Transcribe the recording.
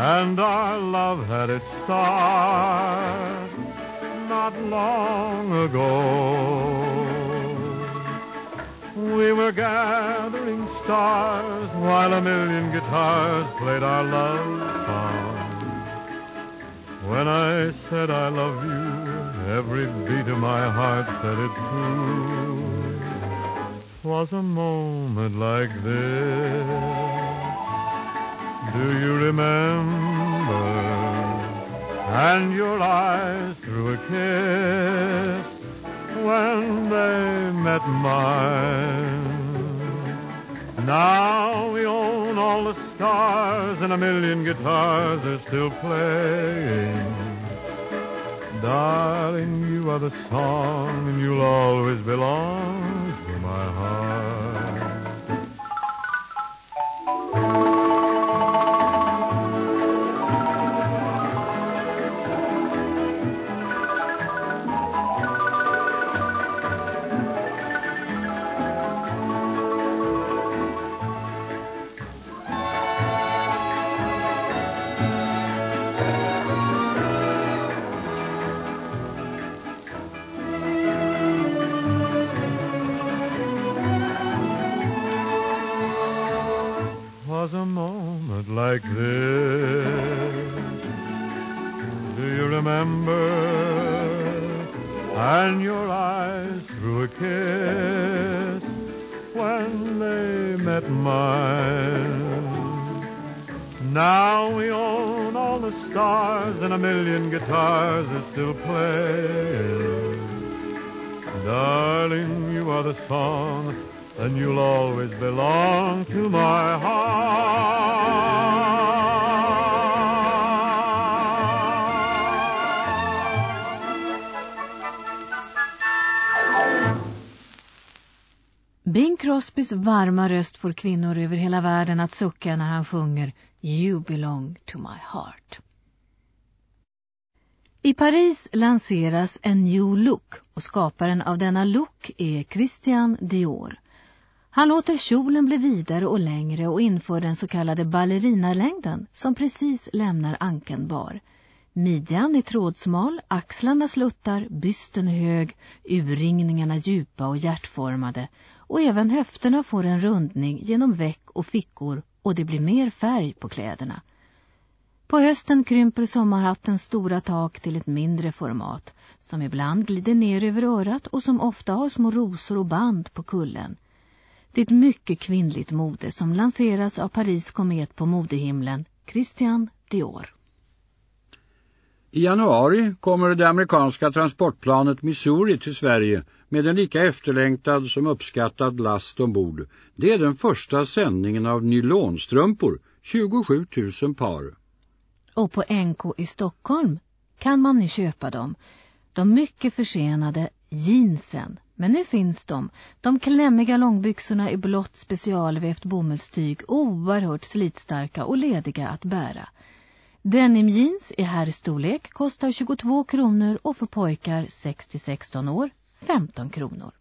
And our love had its start not long ago. We were gathering stars while a million guitars played our love song. When I said I love you, every beat of my heart said it too. Was a moment like this. Kiss when they met mine. Now we own all the stars and a million guitars are still playing. Darling, you are the song and you'll always belong to my heart. Like this. Do you remember? And your eyes threw a kiss when they met mine. Now we own all the stars and a million guitars that still play. Darling, you are the song and you'll always belong to my heart. Bing Crosbys varma röst får kvinnor över hela världen att sucka när han sjunger You belong to my heart. I Paris lanseras en new look och skaparen av denna look är Christian Dior. Han låter kjolen bli vidare och längre och inför den så kallade ballerinalängden som precis lämnar ankeln bar. Midjan är trådsmal, axlarna sluttar, bysten är hög, urringningarna djupa och hjärtformade och även höfterna får en rundning genom väck och fickor och det blir mer färg på kläderna. På hösten krymper sommarhattens stora tak till ett mindre format som ibland glider ner över örat och som ofta har små rosor och band på kullen. Det är ett mycket kvinnligt mode som lanseras av Paris komet på modehimlen, Christian Dior. I januari kommer det amerikanska transportplanet Missouri till Sverige med en lika efterlängtad som uppskattad last ombord. Det är den första sändningen av nylonstrumpor, 27 000 par. Och på NK i Stockholm kan man nu köpa dem. De mycket försenade jeansen. Men nu finns de. De klämmiga långbyxorna i blått specialvävt bomullstyg, oerhört slitstarka och lediga att bära. Denim jeans i herrstorlek kostar 22 kronor och för pojkar 6-16 år 15 kronor.